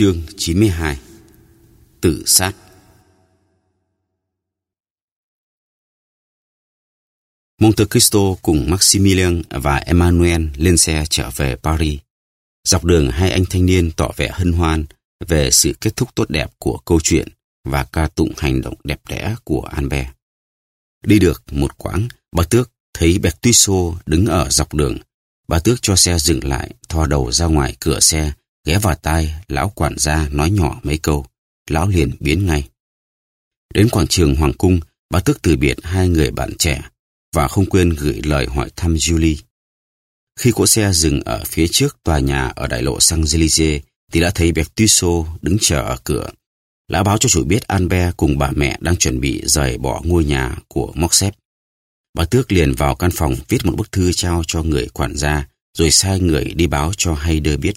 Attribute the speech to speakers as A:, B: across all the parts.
A: Chương 92 Tự sát Monte Cristo cùng Maximilian và Emmanuel lên xe trở về Paris. Dọc đường hai anh thanh niên tỏ vẻ hân hoan về sự kết thúc tốt đẹp của câu chuyện và ca tụng hành động đẹp đẽ của Albert. Đi được một quãng, bà Tước thấy Bertuiso đứng ở dọc đường. Bà Tước cho xe dừng lại, thò đầu ra ngoài cửa xe ghé vào tai lão quản gia nói nhỏ mấy câu, lão liền biến ngay. Đến quảng trường Hoàng Cung, bà tước từ biệt hai người bạn trẻ và không quên gửi lời hỏi thăm Julie. Khi cỗ xe dừng ở phía trước tòa nhà ở đại lộ Saint-Élysées thì đã thấy Bertusso đứng chờ ở cửa. Lão báo cho chủ biết Albert cùng bà mẹ đang chuẩn bị rời bỏ ngôi nhà của Moxep. Bà Tước liền vào căn phòng viết một bức thư trao cho người quản gia rồi sai người đi báo cho Hayder biết.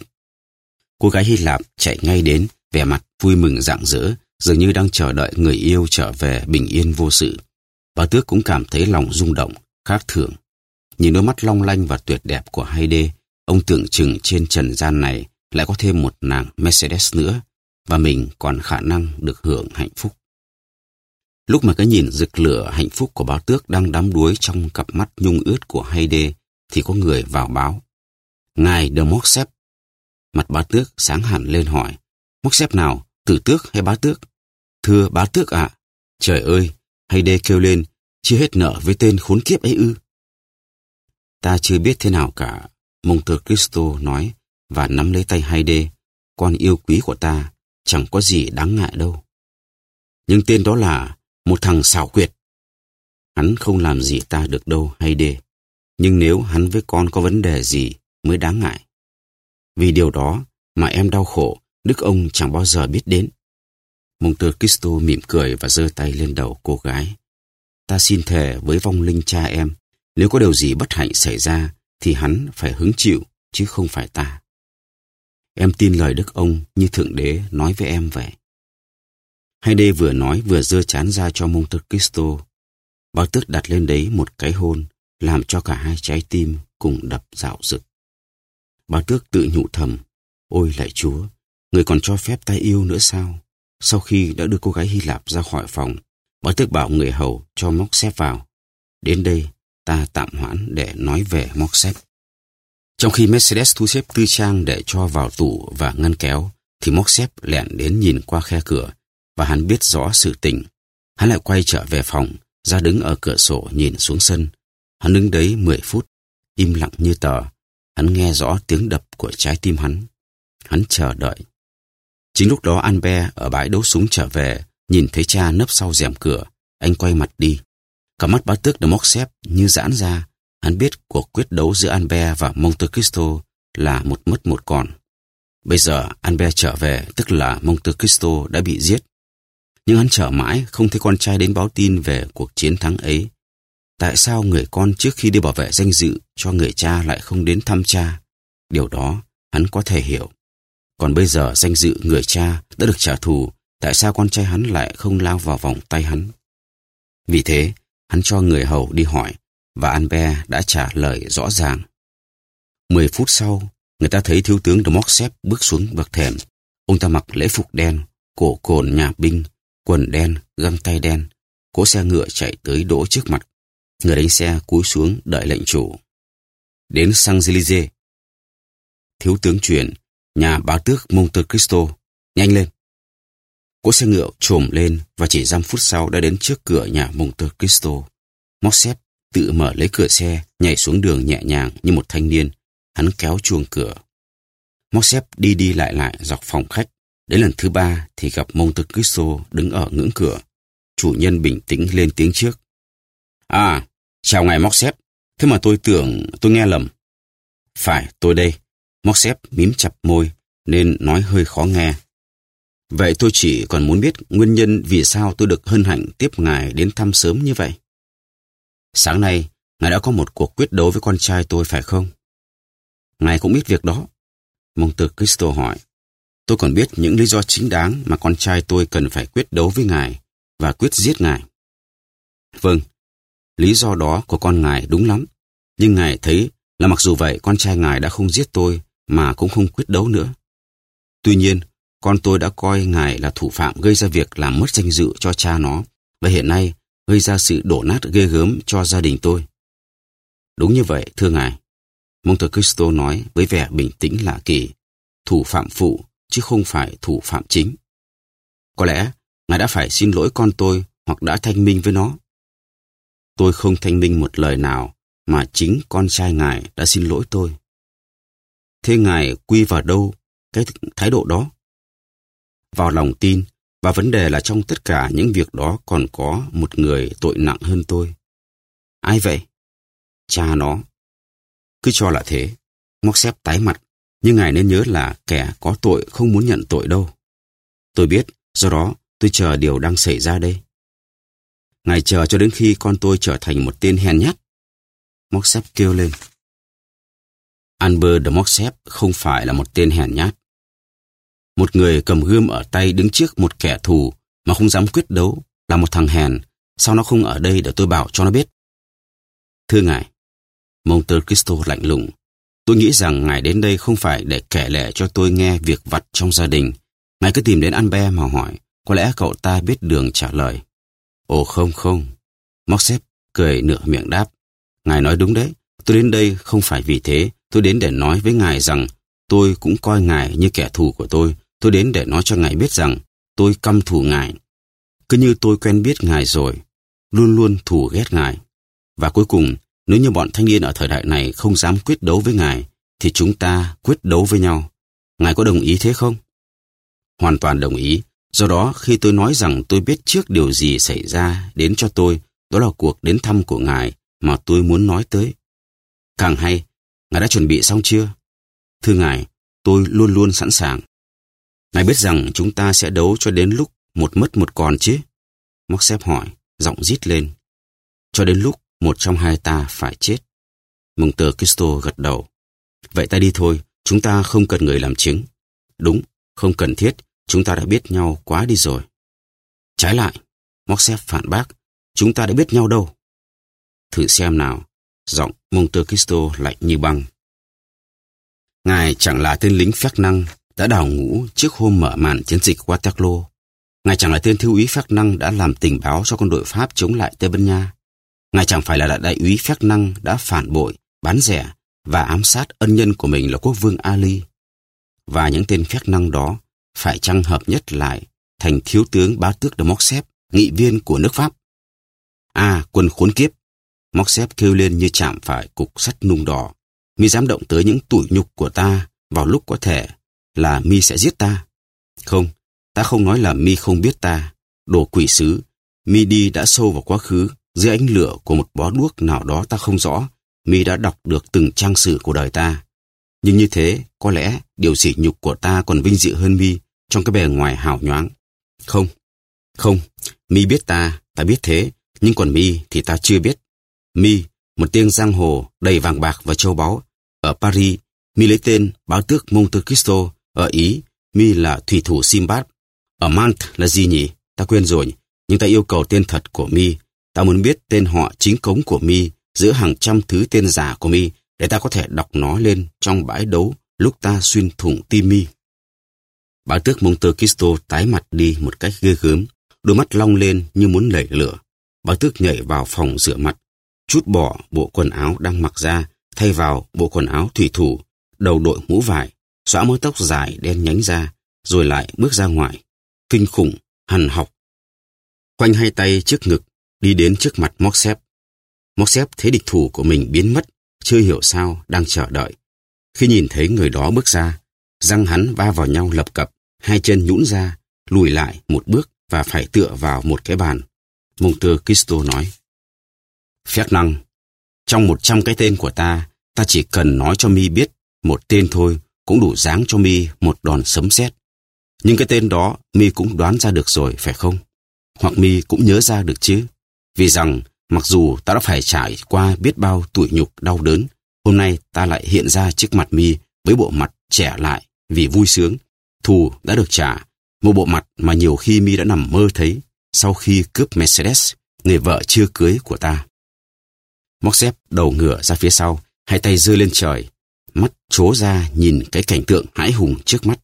A: Cô gái Hy Lạp chạy ngay đến, vẻ mặt vui mừng rạng rỡ, dường như đang chờ đợi người yêu trở về bình yên vô sự. Bà Tước cũng cảm thấy lòng rung động, khác thường. Nhìn đôi mắt long lanh và tuyệt đẹp của Haide, ông tưởng chừng trên trần gian này lại có thêm một nàng Mercedes nữa, và mình còn khả năng được hưởng hạnh phúc. Lúc mà cái nhìn rực lửa hạnh phúc của báo tước đang đắm đuối trong cặp mắt nhung ướt của Haide, thì có người vào báo. Ngài De Morcep Mặt bá tước sáng hẳn lên hỏi. Móc xếp nào, tử tước hay bá tước? Thưa bá tước ạ. Trời ơi, hay đê kêu lên, chưa hết nợ với tên khốn kiếp ấy ư. Ta chưa biết thế nào cả, Monte Cristo nói và nắm lấy tay Haide. Con yêu quý của ta, chẳng có gì đáng ngại đâu. Nhưng tên đó là một thằng xảo quyệt. Hắn không làm gì ta được đâu Haide. Nhưng nếu hắn với con có vấn đề gì mới đáng ngại. Vì điều đó mà em đau khổ, đức ông chẳng bao giờ biết đến. Monte Kisto mỉm cười và giơ tay lên đầu cô gái. Ta xin thề với vong linh cha em, nếu có điều gì bất hạnh xảy ra, thì hắn phải hứng chịu, chứ không phải ta. Em tin lời đức ông như Thượng Đế nói với em vậy. Hai đê vừa nói vừa giơ chán ra cho Monte Kisto. Bao tước đặt lên đấy một cái hôn, làm cho cả hai trái tim cùng đập dạo rực. Bà Tước tự nhủ thầm. Ôi lại Chúa, người còn cho phép ta yêu nữa sao? Sau khi đã đưa cô gái Hy Lạp ra khỏi phòng, bà Tước bảo người hầu cho móc xếp vào. Đến đây, ta tạm hoãn để nói về móc xếp. Trong khi Mercedes thu xếp tư trang để cho vào tủ và ngăn kéo, thì móc xếp lẹn đến nhìn qua khe cửa và hắn biết rõ sự tình. Hắn lại quay trở về phòng, ra đứng ở cửa sổ nhìn xuống sân. Hắn đứng đấy 10 phút, im lặng như tờ, Hắn nghe rõ tiếng đập của trái tim hắn. Hắn chờ đợi. Chính lúc đó Albert ở bãi đấu súng trở về, nhìn thấy cha nấp sau rèm cửa. Anh quay mặt đi. Cả mắt bá tước đã móc xếp như giãn ra. Hắn biết cuộc quyết đấu giữa Albert và Monte Cristo là một mất một còn. Bây giờ Albert trở về tức là Monte Cristo đã bị giết. Nhưng hắn chờ mãi không thấy con trai đến báo tin về cuộc chiến thắng ấy. Tại sao người con trước khi đi bảo vệ danh dự cho người cha lại không đến thăm cha? Điều đó hắn có thể hiểu. Còn bây giờ danh dự người cha đã được trả thù, tại sao con trai hắn lại không lao vào vòng tay hắn? Vì thế, hắn cho người hầu đi hỏi, và Albert đã trả lời rõ ràng. Mười phút sau, người ta thấy thiếu tướng de bước xuống bậc thềm. Ông ta mặc lễ phục đen, cổ cồn nhà binh, quần đen, găng tay đen. Cỗ xe ngựa chạy tới đỗ trước mặt. Người đánh xe cúi xuống đợi lệnh chủ. Đến Saint-Élysées. Thiếu tướng chuyển, nhà bá tước Monte Cristo. Nhanh lên. Cỗ xe ngựa trồm lên và chỉ dăm phút sau đã đến trước cửa nhà Monte Cristo. Morset tự mở lấy cửa xe, nhảy xuống đường nhẹ nhàng như một thanh niên. Hắn kéo chuông cửa. Morset đi đi lại lại dọc phòng khách. Đến lần thứ ba thì gặp Monte Cristo đứng ở ngưỡng cửa. Chủ nhân bình tĩnh lên tiếng trước. À, Chào ngài móc xếp. Thế mà tôi tưởng tôi nghe lầm. Phải, tôi đây. Móc xếp mím chặt môi, nên nói hơi khó nghe. Vậy tôi chỉ còn muốn biết nguyên nhân vì sao tôi được hân hạnh tiếp ngài đến thăm sớm như vậy. Sáng nay, ngài đã có một cuộc quyết đấu với con trai tôi phải không? Ngài cũng biết việc đó. Monte Cristo hỏi. Tôi còn biết những lý do chính đáng mà con trai tôi cần phải quyết đấu với ngài và quyết giết ngài. Vâng, Lý do đó của con ngài đúng lắm. Nhưng ngài thấy là mặc dù vậy con trai ngài đã không giết tôi mà cũng không quyết đấu nữa. Tuy nhiên, con tôi đã coi ngài là thủ phạm gây ra việc làm mất danh dự cho cha nó và hiện nay gây ra sự đổ nát ghê gớm cho gia đình tôi. Đúng như vậy, thưa ngài. Monte Cristo nói với vẻ bình tĩnh lạ kỳ, thủ phạm phụ chứ không phải thủ phạm chính. Có lẽ ngài đã phải xin lỗi con tôi hoặc đã thanh minh với nó. Tôi không thanh minh một lời nào mà chính con trai ngài đã xin lỗi tôi. Thế ngài quy vào đâu cái thái độ đó? Vào lòng tin, và vấn đề là trong tất cả những việc đó còn có một người tội nặng hơn tôi. Ai vậy? Cha nó. Cứ cho là thế. Móc xếp tái mặt. Nhưng ngài nên nhớ là kẻ có tội không muốn nhận tội đâu. Tôi biết, do đó tôi chờ điều đang xảy ra đây. Ngài chờ cho đến khi con tôi trở thành một tên hèn nhát. Móc kêu lên. Albert de Moxep không phải là một tên hèn nhát. Một người cầm gươm ở tay đứng trước một kẻ thù mà không dám quyết đấu là một thằng hèn. Sao nó không ở đây để tôi bảo cho nó biết? Thưa ngài, Monte Cristo lạnh lùng. Tôi nghĩ rằng ngài đến đây không phải để kể lể cho tôi nghe việc vặt trong gia đình. Ngài cứ tìm đến Albert mà hỏi, có lẽ cậu ta biết đường trả lời. Ồ không không. Moxep cười nửa miệng đáp. Ngài nói đúng đấy, tôi đến đây không phải vì thế, tôi đến để nói với ngài rằng tôi cũng coi ngài như kẻ thù của tôi, Tôi đến để nói cho ngài biết rằng tôi căm thù ngài. Cứ như tôi quen biết ngài rồi, luôn luôn thù ghét ngài. Và cuối cùng, nếu như bọn thanh niên ở thời đại này không dám quyết đấu với ngài, thì chúng ta quyết đấu với nhau. Ngài có đồng ý thế không? Hoàn toàn đồng ý. Do đó, khi tôi nói rằng tôi biết trước điều gì xảy ra đến cho tôi, đó là cuộc đến thăm của ngài mà tôi muốn nói tới. Càng hay, ngài đã chuẩn bị xong chưa? Thưa ngài, tôi luôn luôn sẵn sàng. Ngài biết rằng chúng ta sẽ đấu cho đến lúc một mất một còn chứ? Móc xếp hỏi, giọng rít lên. Cho đến lúc một trong hai ta phải chết. Mừng tờ Cristo gật đầu. Vậy ta đi thôi, chúng ta không cần người làm chứng. Đúng, không cần thiết, chúng ta đã biết nhau quá đi rồi. Trái lại, Móc phản bác, chúng ta đã biết nhau đâu. Thử xem nào, giọng Monte Cristo lạnh như băng. Ngài chẳng là tên lính phép năng đã đào ngũ trước hôm mở màn chiến dịch Waterloo. Ngài chẳng là tên thiếu úy phép năng đã làm tình báo cho quân đội Pháp chống lại Tây Ban Nha. Ngài chẳng phải là đại úy phép năng đã phản bội, bán rẻ và ám sát ân nhân của mình là quốc vương Ali. Và những tên phép năng đó phải chăng hợp nhất lại thành thiếu tướng bá tước de Moxep, nghị viên của nước Pháp. À, quân khốn kiếp! Moxep kêu lên như chạm phải cục sắt nung đỏ. Mi dám động tới những tủi nhục của ta vào lúc có thể là mi sẽ giết ta. Không, ta không nói là mi không biết ta. Đồ quỷ sứ, mi đi đã sâu vào quá khứ, dưới ánh lửa của một bó đuốc nào đó ta không rõ. Mi đã đọc được từng trang sử của đời ta. Nhưng như thế, có lẽ điều sỉ nhục của ta còn vinh dự hơn mi trong cái bề ngoài hào nhoáng. Không, không, mi biết ta, ta biết thế, nhưng còn mi thì ta chưa biết. Mi, một tiếng giang hồ đầy vàng bạc và châu báu, ở Paris, mi lấy tên báo tước Monte Cristo ở Ý, mi là thủy thủ Simbad. Ở Mant là gì nhỉ? Ta quên rồi, nhưng ta yêu cầu tên thật của mi. Ta muốn biết tên họ chính cống của mi giữa hàng trăm thứ tên giả của mi để ta có thể đọc nó lên trong bãi đấu lúc ta xuyên thủng tim mi. Bá tước Monte Cristo tái mặt đi một cách ghê gớm, đôi mắt long lên như muốn lẩy lửa. Bá tước nhảy vào phòng rửa mặt, chút bỏ bộ quần áo đang mặc ra, thay vào bộ quần áo thủy thủ, đầu đội mũ vải, xóa mớ tóc dài đen nhánh ra, rồi lại bước ra ngoài. Kinh khủng, hằn học. Khoanh hai tay trước ngực, đi đến trước mặt Móc Xếp. Móc Xếp thấy địch thủ của mình biến mất, chưa hiểu sao, đang chờ đợi. Khi nhìn thấy người đó bước ra, răng hắn va vào nhau lập cập, hai chân nhũn ra, lùi lại một bước và phải tựa vào một cái bàn. Monte Cristo nói. Phép năng, trong một trăm cái tên của ta, ta chỉ cần nói cho mi biết một tên thôi cũng đủ dáng cho mi một đòn sấm sét. Nhưng cái tên đó mi cũng đoán ra được rồi, phải không? Hoặc mi cũng nhớ ra được chứ? Vì rằng, mặc dù ta đã phải trải qua biết bao tuổi nhục đau đớn, hôm nay ta lại hiện ra trước mặt mi với bộ mặt trẻ lại vì vui sướng. Thù đã được trả, một bộ mặt mà nhiều khi mi đã nằm mơ thấy sau khi cướp Mercedes, người vợ chưa cưới của ta. Móc dép đầu ngửa ra phía sau, hai tay giơ lên trời, mắt chố ra nhìn cái cảnh tượng hãi hùng trước mắt.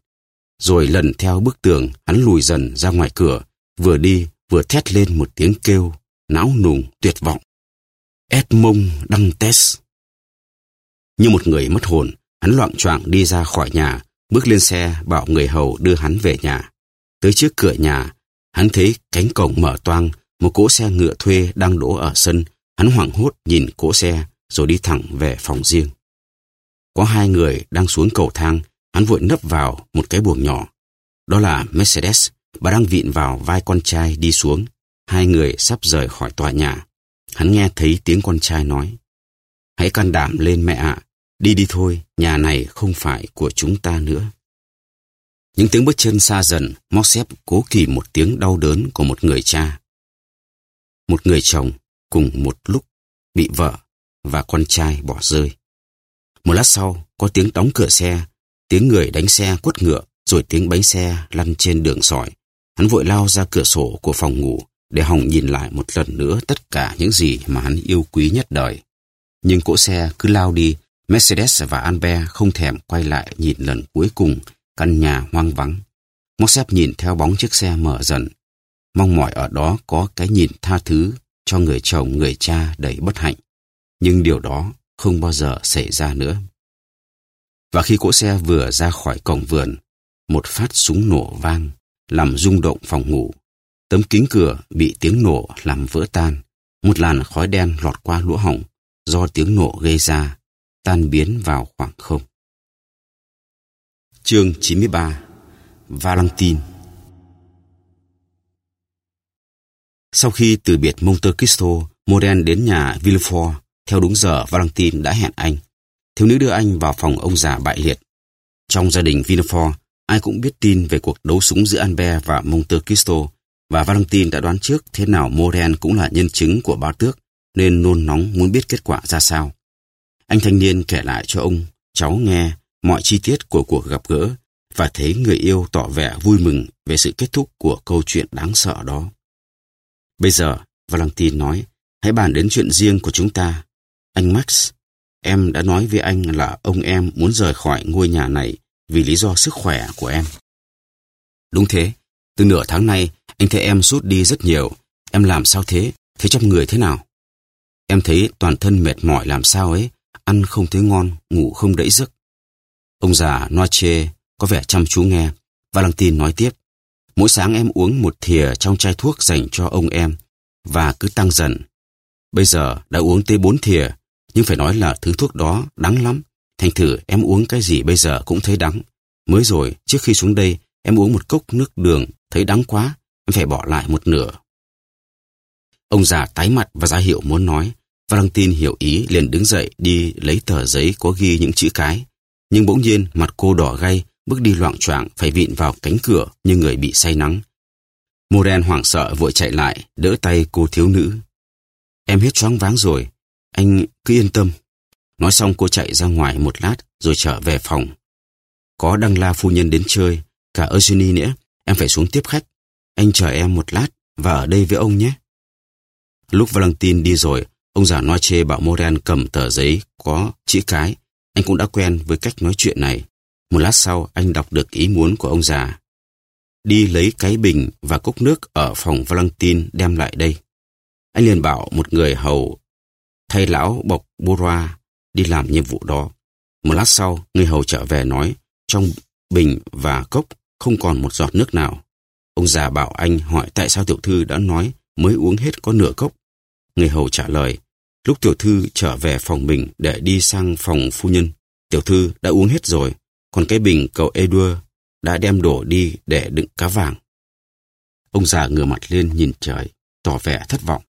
A: Rồi lần theo bức tường, hắn lùi dần ra ngoài cửa, vừa đi vừa thét lên một tiếng kêu, não nùng, tuyệt vọng. Edmond Dantes. Như một người mất hồn, hắn loạn choạng đi ra khỏi nhà, bước lên xe bảo người hầu đưa hắn về nhà. Tới trước cửa nhà, hắn thấy cánh cổng mở toang, một cỗ xe ngựa thuê đang đỗ ở sân. Hắn hoảng hốt nhìn cỗ xe, rồi đi thẳng về phòng riêng. Có hai người đang xuống cầu thang, hắn vội nấp vào một cái buồng nhỏ. Đó là Mercedes, bà đang vịn vào vai con trai đi xuống. Hai người sắp rời khỏi tòa nhà. Hắn nghe thấy tiếng con trai nói. Hãy can đảm lên mẹ ạ, đi đi thôi, nhà này không phải của chúng ta nữa. Những tiếng bước chân xa dần, Mossep cố kìm một tiếng đau đớn của một người cha. Một người chồng cùng một lúc bị vợ và con trai bỏ rơi. Một lát sau, có tiếng đóng cửa xe, tiếng người đánh xe quất ngựa, rồi tiếng bánh xe lăn trên đường sỏi. Hắn vội lao ra cửa sổ của phòng ngủ để hòng nhìn lại một lần nữa tất cả những gì mà hắn yêu quý nhất đời. Nhưng cỗ xe cứ lao đi, Mercedes và Albert không thèm quay lại nhìn lần cuối cùng căn nhà hoang vắng. Mosep nhìn theo bóng chiếc xe mở dần, mong mỏi ở đó có cái nhìn tha thứ cho người chồng người cha đầy bất hạnh. Nhưng điều đó không bao giờ xảy ra nữa. Và khi cỗ xe vừa ra khỏi cổng vườn, một phát súng nổ vang, làm rung động phòng ngủ. Tấm kính cửa bị tiếng nổ làm vỡ tan. Một làn khói đen lọt qua lỗ hỏng do tiếng nổ gây ra, tan biến vào khoảng không. Chương 93 Valentine Sau khi từ biệt Monte Cristo, Moren đến nhà Villefort theo đúng giờ Valentine đã hẹn anh. Thiếu nữ đưa anh vào phòng ông già bại liệt. Trong gia đình Villefort, ai cũng biết tin về cuộc đấu súng giữa Albert và Monte Cristo và Valentine đã đoán trước thế nào Moren cũng là nhân chứng của ba tước nên nôn nóng muốn biết kết quả ra sao. Anh thanh niên kể lại cho ông, cháu nghe mọi chi tiết của cuộc gặp gỡ và thấy người yêu tỏ vẻ vui mừng về sự kết thúc của câu chuyện đáng sợ đó. Bây giờ, Valentine nói, hãy bàn đến chuyện riêng của chúng ta. Anh Max, em đã nói với anh là ông em muốn rời khỏi ngôi nhà này vì lý do sức khỏe của em. Đúng thế, từ nửa tháng nay, anh thấy em sút đi rất nhiều. Em làm sao thế? Thế trong người thế nào? Em thấy toàn thân mệt mỏi làm sao ấy, ăn không thấy ngon, ngủ không đẫy giấc. Ông già Noache có vẻ chăm chú nghe. Valentine nói tiếp. Mỗi sáng em uống một thìa trong chai thuốc dành cho ông em và cứ tăng dần. Bây giờ đã uống tới bốn thìa, nhưng phải nói là thứ thuốc đó đắng lắm. Thành thử em uống cái gì bây giờ cũng thấy đắng. Mới rồi, trước khi xuống đây, em uống một cốc nước đường, thấy đắng quá, em phải bỏ lại một nửa. Ông già tái mặt và ra hiệu muốn nói. Vâng, Valentine hiểu ý liền đứng dậy đi lấy tờ giấy có ghi những chữ cái. Nhưng bỗng nhiên mặt cô đỏ gay, bước đi loạn choạng phải vịn vào cánh cửa như người bị say nắng. Moren hoảng sợ vội chạy lại, đỡ tay cô thiếu nữ. Em hết choáng váng rồi, anh cứ yên tâm. Nói xong cô chạy ra ngoài một lát rồi trở về phòng. Có đăng la phu nhân đến chơi, cả Eugenie nữa, em phải xuống tiếp khách. Anh chờ em một lát và ở đây với ông nhé. Lúc Valentine đi rồi, ông già Noche bảo Moren cầm tờ giấy có chữ cái. Anh cũng đã quen với cách nói chuyện này. Một lát sau, anh đọc được ý muốn của ông già. Đi lấy cái bình và cốc nước ở phòng Valentine đem lại đây. Anh liền bảo một người hầu thay lão bọc Bora đi làm nhiệm vụ đó. Một lát sau, người hầu trở về nói trong bình và cốc không còn một giọt nước nào. Ông già bảo anh hỏi tại sao tiểu thư đã nói mới uống hết có nửa cốc. Người hầu trả lời, lúc tiểu thư trở về phòng mình để đi sang phòng phu nhân, tiểu thư đã uống hết rồi, còn cái bình cậu Edward đã đem đổ đi để đựng cá vàng. Ông già ngửa mặt lên nhìn trời, tỏ vẻ thất vọng.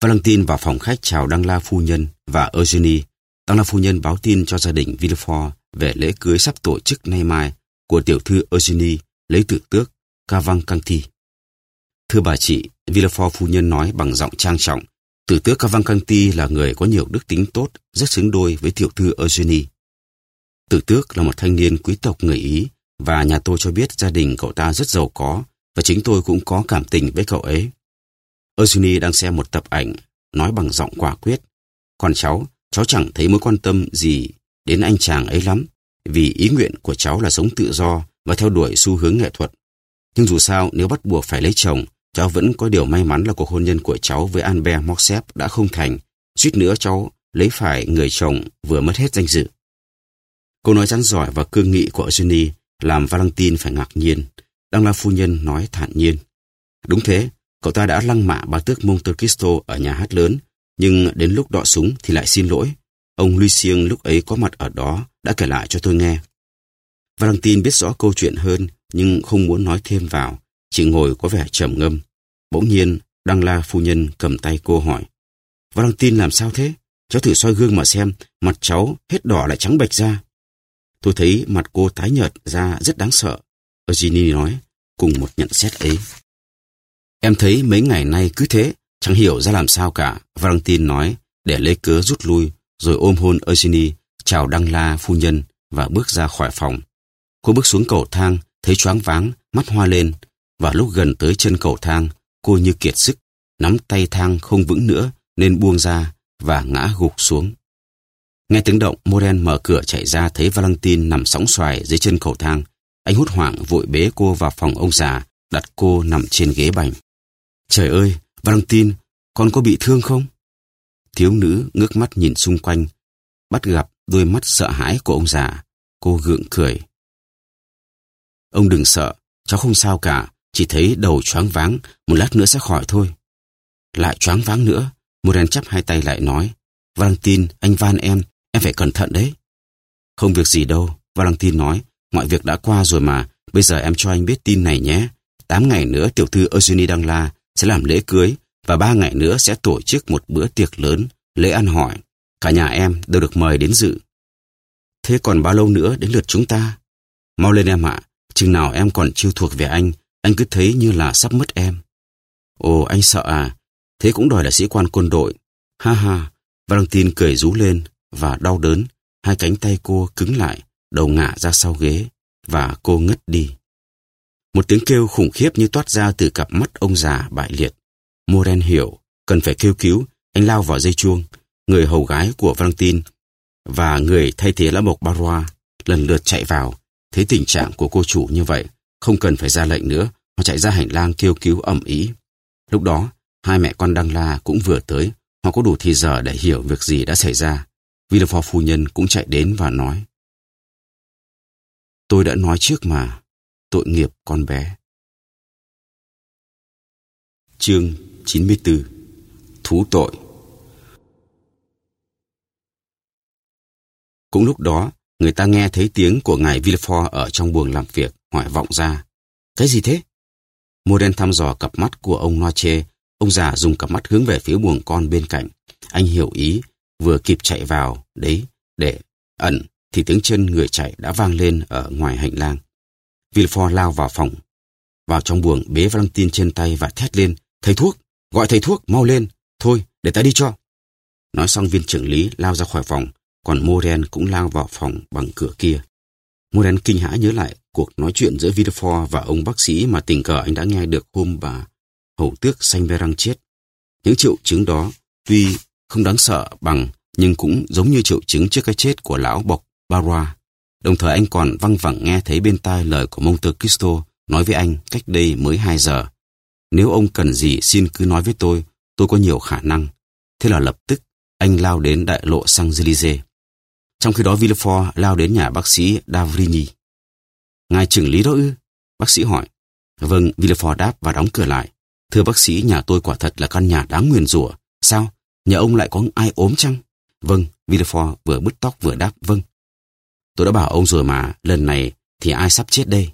A: Valentin vào phòng khách chào Đăng La Phu Nhân và Eugenie. Đăng La Phu Nhân báo tin cho gia đình Villefort về lễ cưới sắp tổ chức nay mai của tiểu thư Eugenie lấy tự tước Cavalcanti. Thưa bà chị, Villefort Phu Nhân nói bằng giọng trang trọng, tử tước Cavalcanti là người có nhiều đức tính tốt, rất xứng đôi với tiểu thư Eugenie. Tử tước là một thanh niên quý tộc người Ý và nhà tôi cho biết gia đình cậu ta rất giàu có và chính tôi cũng có cảm tình với cậu ấy. Eugenie đang xem một tập ảnh, nói bằng giọng quả quyết. Còn cháu, cháu chẳng thấy mối quan tâm gì đến anh chàng ấy lắm, vì ý nguyện của cháu là sống tự do và theo đuổi xu hướng nghệ thuật. Nhưng dù sao, nếu bắt buộc phải lấy chồng, cháu vẫn có điều may mắn là cuộc hôn nhân của cháu với Albert Morcerf đã không thành. Suýt nữa cháu lấy phải người chồng vừa mất hết danh dự. Câu nói rắn giỏi và cương nghị của Eugenie làm Valentine phải ngạc nhiên. Đăng La Phu Nhân nói thản nhiên. Đúng thế, cậu ta đã lăng mạ bà tước Monte Cristo ở nhà hát lớn, nhưng đến lúc đọ súng thì lại xin lỗi. Ông Lucien lúc ấy có mặt ở đó đã kể lại cho tôi nghe. Valentine biết rõ câu chuyện hơn nhưng không muốn nói thêm vào, chị ngồi có vẻ trầm ngâm. Bỗng nhiên, Đăng La Phu Nhân cầm tay cô hỏi. Valentine làm sao thế? Cháu thử soi gương mà xem, mặt cháu hết đỏ lại trắng bệch ra. Tôi thấy mặt cô tái nhợt ra rất đáng sợ. Eugenie nói, cùng một nhận xét ấy. Em thấy mấy ngày nay cứ thế, chẳng hiểu ra làm sao cả. Valentin nói, để lấy cớ rút lui, rồi ôm hôn Eugenie, chào Đăng La phu nhân và bước ra khỏi phòng. Cô bước xuống cầu thang, thấy choáng váng, mắt hoa lên. Và lúc gần tới chân cầu thang, cô như kiệt sức, nắm tay thang không vững nữa nên buông ra và ngã gục xuống. Nghe tiếng động, Moren mở cửa chạy ra thấy Valentine nằm sóng xoài dưới chân cầu thang. Anh hút hoảng vội bế cô vào phòng ông già, đặt cô nằm trên ghế bành. Trời ơi, Valentine, con có bị thương không? Thiếu nữ ngước mắt nhìn xung quanh, bắt gặp đôi mắt sợ hãi của ông già. Cô gượng cười. Ông đừng sợ, cháu không sao cả, chỉ thấy đầu choáng váng, một lát nữa sẽ khỏi thôi. Lại choáng váng nữa, Moran chắp hai tay lại nói, Valentin, anh van em, em phải cẩn thận đấy. Không việc gì đâu, Valentin nói, mọi việc đã qua rồi mà, bây giờ em cho anh biết tin này nhé. Tám ngày nữa tiểu thư Eugenie Đăng La sẽ làm lễ cưới và ba ngày nữa sẽ tổ chức một bữa tiệc lớn, lễ ăn hỏi. Cả nhà em đều được mời đến dự. Thế còn bao lâu nữa đến lượt chúng ta? Mau lên em ạ, chừng nào em còn chưa thuộc về anh, anh cứ thấy như là sắp mất em. Ồ, anh sợ à? Thế cũng đòi là sĩ quan quân đội. Ha ha, Valentine cười rú lên và đau đớn. Hai cánh tay cô cứng lại, đầu ngả ra sau ghế và cô ngất đi. Một tiếng kêu khủng khiếp như toát ra từ cặp mắt ông già bại liệt. Moren hiểu, cần phải kêu cứu, anh lao vào dây chuông. Người hầu gái của Valentine và người thay thế lá mộc Barois lần lượt chạy vào. Thấy tình trạng của cô chủ như vậy, không cần phải ra lệnh nữa, họ chạy ra hành lang kêu cứu ẩm ý. Lúc đó, hai mẹ con Đăng La cũng vừa tới, họ có đủ thì giờ để hiểu việc gì đã xảy ra. Villefort phu nhân cũng chạy đến và nói. Tôi đã nói trước mà, tội nghiệp con bé. Chương 94 Thú tội Cũng lúc đó, người ta nghe thấy tiếng của ngài Villefort ở trong buồng làm việc, hỏi vọng ra. Cái gì thế? Moren thăm dò cặp mắt của ông Noche. Ông già dùng cặp mắt hướng về phía buồng con bên cạnh. Anh hiểu ý, vừa kịp chạy vào, đấy, để ẩn, thì tiếng chân người chạy đã vang lên ở ngoài hành lang. Villefort lao vào phòng, vào trong buồng bế Valentine trên tay và thét lên, thầy thuốc, gọi thầy thuốc, mau lên, thôi, để ta đi cho. Nói xong viên trưởng lý lao ra khỏi phòng, còn Moren cũng lao vào phòng bằng cửa kia. Moren kinh hãi nhớ lại cuộc nói chuyện giữa Villefort và ông bác sĩ mà tình cờ anh đã nghe được hôm bà hầu tước xanh răng chết. Những triệu chứng đó tuy không đáng sợ bằng nhưng cũng giống như triệu chứng trước cái chết của lão bọc Barra. Đồng thời anh còn văng vẳng nghe thấy bên tai lời của Monte Cristo nói với anh cách đây mới 2 giờ. Nếu ông cần gì xin cứ nói với tôi, tôi có nhiều khả năng. Thế là lập tức anh lao đến đại lộ Saint-Élysée. Trong khi đó Villefort lao đến nhà bác sĩ Davrini. Ngài trưởng lý đó ư? Bác sĩ hỏi. Vâng, Villefort đáp và đóng cửa lại. Thưa bác sĩ, nhà tôi quả thật là căn nhà đáng nguyền rủa. Sao? Nhà ông lại có ai ốm chăng? Vâng, Villefort vừa bứt tóc vừa đáp vâng. Tôi đã bảo ông rồi mà, lần này thì ai sắp chết đây?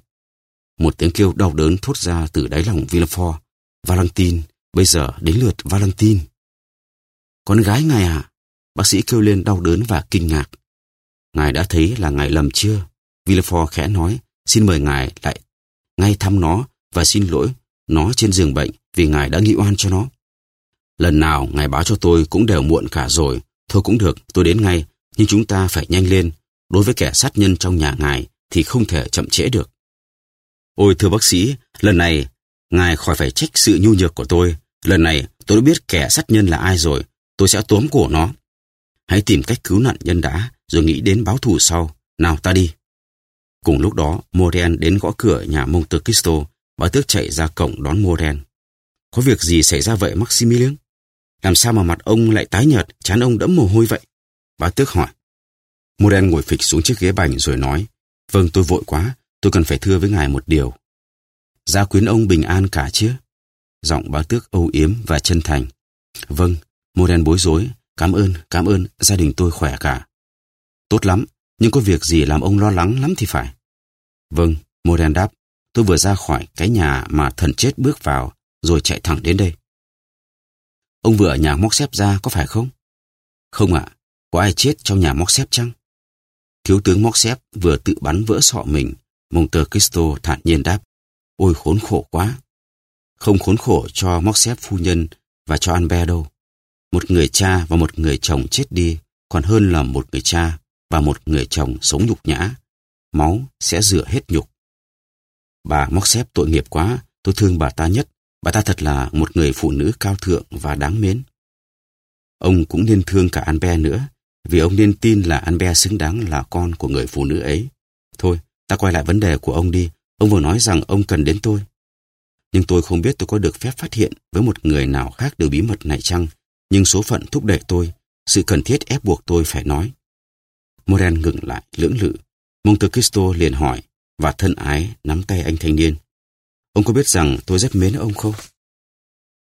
A: Một tiếng kêu đau đớn thốt ra từ đáy lòng Villefort. Valentine, bây giờ đến lượt Valentine. Con gái ngài à? Bác sĩ kêu lên đau đớn và kinh ngạc. Ngài đã thấy là ngài lầm chưa? Villefort khẽ nói, xin mời ngài lại ngay thăm nó và xin lỗi nó trên giường bệnh vì ngài đã nghĩ oan cho nó. Lần nào ngài báo cho tôi cũng đều muộn cả rồi. Thôi cũng được, tôi đến ngay, nhưng chúng ta phải nhanh lên. Đối với kẻ sát nhân trong nhà ngài thì không thể chậm trễ được. Ôi thưa bác sĩ, lần này ngài khỏi phải trách sự nhu nhược của tôi. Lần này tôi đã biết kẻ sát nhân là ai rồi, tôi sẽ tóm cổ nó. Hãy tìm cách cứu nạn nhân đã, rồi nghĩ đến báo thù sau. Nào ta đi. Cùng lúc đó, Moren đến gõ cửa nhà Monte Cristo, bà tước chạy ra cổng đón Moren. Có việc gì xảy ra vậy Maximilian? Làm sao mà mặt ông lại tái nhợt, chán ông đẫm mồ hôi vậy? Bà tước hỏi. Moren ngồi phịch xuống chiếc ghế bành rồi nói, Vâng, tôi vội quá, tôi cần phải thưa với ngài một điều. Gia quyến ông bình an cả chứ? Giọng bá tước âu yếm và chân thành. Vâng, Moren bối rối. Cảm ơn, cảm ơn, gia đình tôi khỏe cả. Tốt lắm, nhưng có việc gì làm ông lo lắng lắm thì phải. Vâng, Moran đáp. Tôi vừa ra khỏi cái nhà mà thần chết bước vào, rồi chạy thẳng đến đây. Ông vừa ở nhà móc xếp ra, có phải không? Không ạ, có ai chết trong nhà móc xếp chăng? Thiếu tướng móc xếp vừa tự bắn vỡ sọ mình, Monte Cristo thản nhiên đáp. Ôi khốn khổ quá. Không khốn khổ cho móc xếp phu nhân và cho Albert đâu. Một người cha và một người chồng chết đi còn hơn là một người cha và một người chồng sống nhục nhã. Máu sẽ rửa hết nhục. Bà móc xếp tội nghiệp quá, tôi thương bà ta nhất. Bà ta thật là một người phụ nữ cao thượng và đáng mến. Ông cũng nên thương cả Albert nữa, vì ông nên tin là Albert xứng đáng là con của người phụ nữ ấy. Thôi, ta quay lại vấn đề của ông đi. Ông vừa nói rằng ông cần đến tôi. Nhưng tôi không biết tôi có được phép phát hiện với một người nào khác điều bí mật này chăng, nhưng số phận thúc đẩy tôi, sự cần thiết ép buộc tôi phải nói. Moren ngừng lại, lưỡng lự. Monte Cristo liền hỏi và thân ái nắm tay anh thanh niên. Ông có biết rằng tôi rất mến ông không?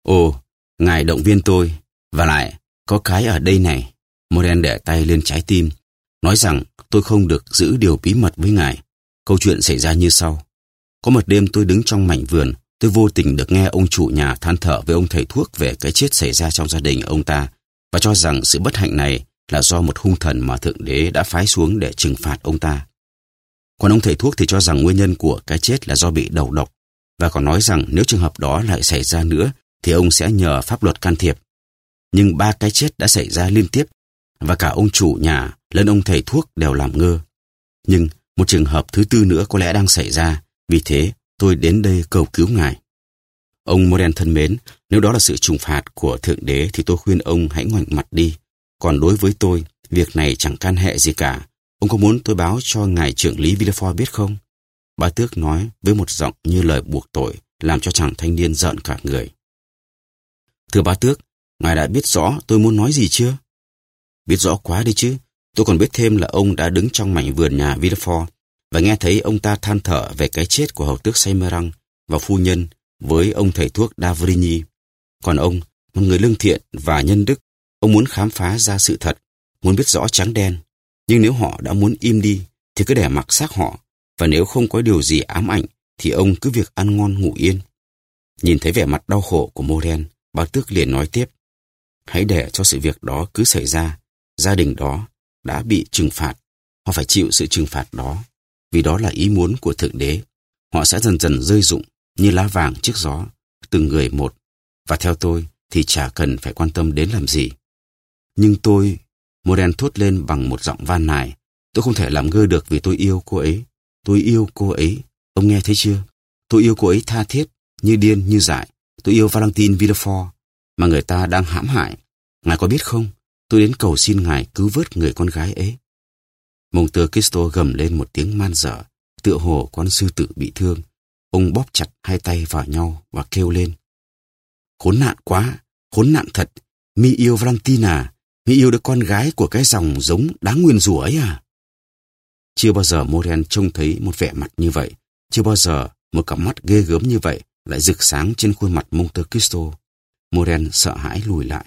A: Ồ, ngài động viên tôi. Và lại, có cái ở đây này. Moren để tay lên trái tim, nói rằng tôi không được giữ điều bí mật với ngài. Câu chuyện xảy ra như sau. Có một đêm tôi đứng trong mảnh vườn, tôi vô tình được nghe ông chủ nhà than thở với ông thầy thuốc về cái chết xảy ra trong gia đình ông ta và cho rằng sự bất hạnh này là do một hung thần mà Thượng Đế đã phái xuống để trừng phạt ông ta. Còn ông thầy thuốc thì cho rằng nguyên nhân của cái chết là do bị đầu độc và còn nói rằng nếu trường hợp đó lại xảy ra nữa thì ông sẽ nhờ pháp luật can thiệp. Nhưng ba cái chết đã xảy ra liên tiếp và cả ông chủ nhà lẫn ông thầy thuốc đều làm ngơ. Nhưng một trường hợp thứ tư nữa có lẽ đang xảy ra, vì thế tôi đến đây cầu cứu ngài. Ông Moren thân mến, nếu đó là sự trừng phạt của Thượng Đế thì tôi khuyên ông hãy ngoảnh mặt đi. Còn đối với tôi, việc này chẳng can hệ gì cả. Ông có muốn tôi báo cho ngài trưởng lý Villefort biết không? Bà Tước nói với một giọng như lời buộc tội, làm cho chàng thanh niên giận cả người. Thưa bà Tước, ngài đã biết rõ tôi muốn nói gì chưa? Biết rõ quá đi chứ. Tôi còn biết thêm là ông đã đứng trong mảnh vườn nhà Villefort và nghe thấy ông ta than thở về cái chết của hầu tước Saymerang và phu nhân với ông thầy thuốc Davrigny. Còn ông, một người lương thiện và nhân đức, ông muốn khám phá ra sự thật, muốn biết rõ trắng đen. Nhưng nếu họ đã muốn im đi, thì cứ để mặc xác họ. Và nếu không có điều gì ám ảnh, thì ông cứ việc ăn ngon ngủ yên. Nhìn thấy vẻ mặt đau khổ của Moren, bà Tước liền nói tiếp. Hãy để cho sự việc đó cứ xảy ra. Gia đình đó đã bị trừng phạt. Họ phải chịu sự trừng phạt đó. Vì đó là ý muốn của Thượng Đế. Họ sẽ dần dần rơi rụng như lá vàng trước gió, từng người một. Và theo tôi thì chả cần phải quan tâm đến làm gì. Nhưng tôi, Moren thốt lên bằng một giọng van nài. Tôi không thể làm ngơ được vì tôi yêu cô ấy. Tôi yêu cô ấy. Ông nghe thấy chưa? Tôi yêu cô ấy tha thiết, như điên, như dại. Tôi yêu Valentine Villefort, mà người ta đang hãm hại. Ngài có biết không? Tôi đến cầu xin ngài cứu vớt người con gái ấy. Mông tơ Kisto gầm lên một tiếng man dở, tựa hồ con sư tử bị thương. Ông bóp chặt hai tay vào nhau và kêu lên. Khốn nạn quá, khốn nạn thật. Mi yêu Valentina, mỹ yêu đứa con gái của cái dòng giống đáng nguyên rủa ấy à? Chưa bao giờ Moren trông thấy một vẻ mặt như vậy. Chưa bao giờ một cặp mắt ghê gớm như vậy lại rực sáng trên khuôn mặt Monte Cristo. Moren sợ hãi lùi lại.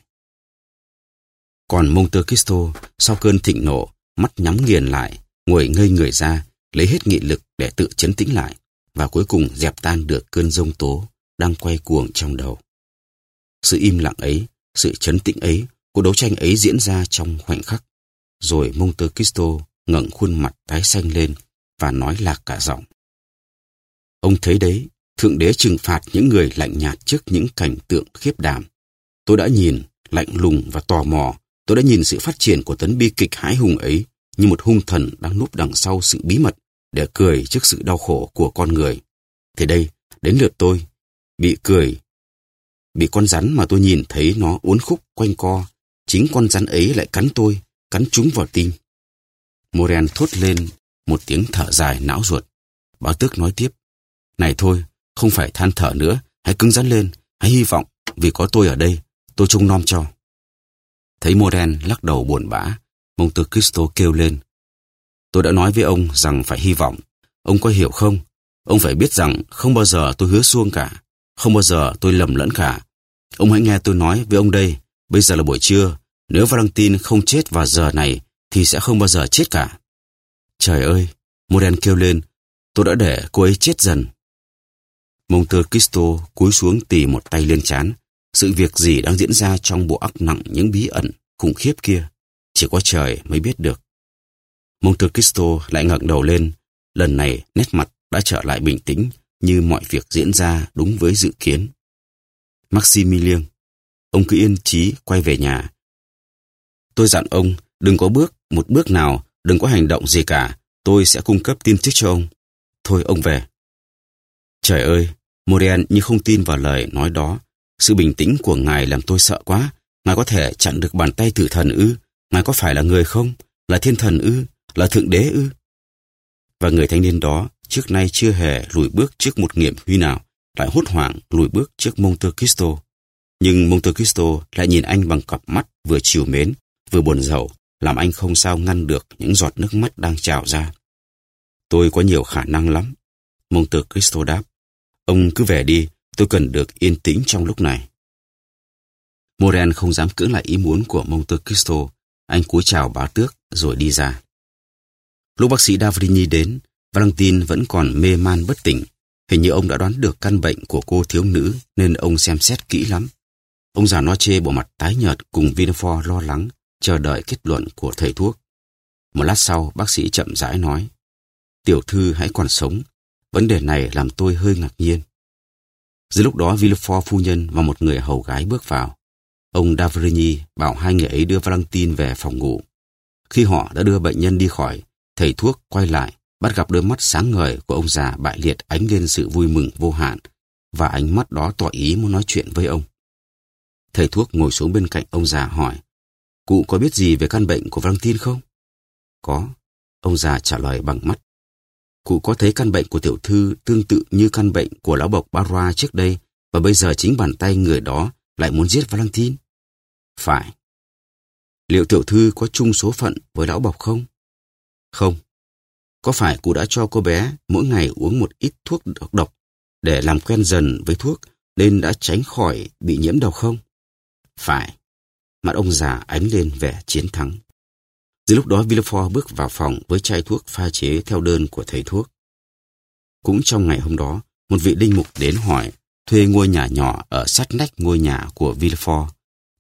A: Còn Monte Cristo, sau cơn thịnh nộ, mắt nhắm nghiền lại, ngồi ngây người ra, lấy hết nghị lực để tự chấn tĩnh lại, và cuối cùng dẹp tan được cơn rông tố đang quay cuồng trong đầu. Sự im lặng ấy, sự chấn tĩnh ấy, cuộc đấu tranh ấy diễn ra trong khoảnh khắc. Rồi Monte Cristo ngẩng khuôn mặt tái xanh lên và nói lạc cả giọng. Ông thấy đấy, Thượng Đế trừng phạt những người lạnh nhạt trước những cảnh tượng khiếp đảm. Tôi đã nhìn, lạnh lùng và tò mò Tôi đã nhìn sự phát triển của tấn bi kịch hãi hùng ấy như một hung thần đang núp đằng sau sự bí mật để cười trước sự đau khổ của con người. Thế đây, đến lượt tôi, bị cười. Bị con rắn mà tôi nhìn thấy nó uốn khúc quanh co, chính con rắn ấy lại cắn tôi, cắn trúng vào tim. Moren thốt lên một tiếng thở dài não ruột. Báo tước nói tiếp. Này thôi, không phải than thở nữa, hãy cứng rắn lên, hãy hy vọng, vì có tôi ở đây, tôi trông nom cho. Thấy Moren lắc đầu buồn bã, Monte Cristo kêu lên. Tôi đã nói với ông rằng phải hy vọng. Ông có hiểu không? Ông phải biết rằng không bao giờ tôi hứa xuông cả. Không bao giờ tôi lầm lẫn cả. Ông hãy nghe tôi nói với ông đây. Bây giờ là buổi trưa. Nếu Valentine không chết vào giờ này thì sẽ không bao giờ chết cả. Trời ơi! Moren kêu lên. Tôi đã để cô ấy chết dần. Monte Cristo cúi xuống tì một tay lên chán. Sự việc gì đang diễn ra trong bộ óc nặng những bí ẩn khủng khiếp kia. Chỉ có trời mới biết được. Monte Cristo lại ngẩng đầu lên. Lần này nét mặt đã trở lại bình tĩnh như mọi việc diễn ra đúng với dự kiến. Maximilian, ông cứ yên trí quay về nhà. Tôi dặn ông đừng có bước một bước nào, đừng có hành động gì cả. Tôi sẽ cung cấp tin tức cho ông. Thôi ông về. Trời ơi, Morian như không tin vào lời nói đó. Sự bình tĩnh của ngài làm tôi sợ quá. Ngài có thể chặn được bàn tay tử thần ư? Ngài có phải là người không? Là thiên thần ư? Là thượng đế ư? Và người thanh niên đó trước nay chưa hề lùi bước trước một nghiệm huy nào, lại hốt hoảng lùi bước trước Monte Cristo. Nhưng Monte Cristo lại nhìn anh bằng cặp mắt vừa chiều mến, vừa buồn rầu, làm anh không sao ngăn được những giọt nước mắt đang trào ra. Tôi có nhiều khả năng lắm. Monte Cristo đáp. Ông cứ về đi, tôi cần được yên tĩnh trong lúc này. Moren không dám cưỡng lại ý muốn của Monte Cristo. Anh cúi chào bá tước rồi đi ra. Lúc bác sĩ Davrini đến, Valentine vẫn còn mê man bất tỉnh. Hình như ông đã đoán được căn bệnh của cô thiếu nữ nên ông xem xét kỹ lắm. Ông già no chê bộ mặt tái nhợt cùng Villefort lo lắng, chờ đợi kết luận của thầy thuốc. Một lát sau, bác sĩ chậm rãi nói, Tiểu thư hãy còn sống, vấn đề này làm tôi hơi ngạc nhiên. Giữa lúc đó Villefort phu nhân và một người hầu gái bước vào. Ông Davrigny bảo hai người ấy đưa Valentine về phòng ngủ. Khi họ đã đưa bệnh nhân đi khỏi, thầy thuốc quay lại, bắt gặp đôi mắt sáng ngời của ông già bại liệt ánh lên sự vui mừng vô hạn, và ánh mắt đó tỏ ý muốn nói chuyện với ông. Thầy thuốc ngồi xuống bên cạnh ông già hỏi, Cụ có biết gì về căn bệnh của Valentine không? Có, ông già trả lời bằng mắt. Cụ có thấy căn bệnh của tiểu thư tương tự như căn bệnh của lão bộc Barra trước đây và bây giờ chính bàn tay người đó lại muốn giết Valentine? Phải. Liệu tiểu thư có chung số phận với lão bộc không? Không. Có phải cụ đã cho cô bé mỗi ngày uống một ít thuốc độc, độc để làm quen dần với thuốc nên đã tránh khỏi bị nhiễm độc không? Phải. Mặt ông già ánh lên vẻ chiến thắng. Giữa lúc đó Villefort bước vào phòng với chai thuốc pha chế theo đơn của thầy thuốc. Cũng trong ngày hôm đó, một vị linh mục đến hỏi thuê ngôi nhà nhỏ ở sát nách ngôi nhà của Villefort.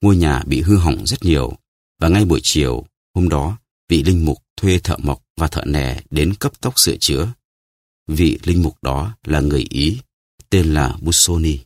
A: Ngôi nhà bị hư hỏng rất nhiều, và ngay buổi chiều hôm đó, vị linh mục thuê thợ mộc và thợ nè đến cấp tốc sửa chữa. Vị linh mục đó là người Ý, tên là Busoni.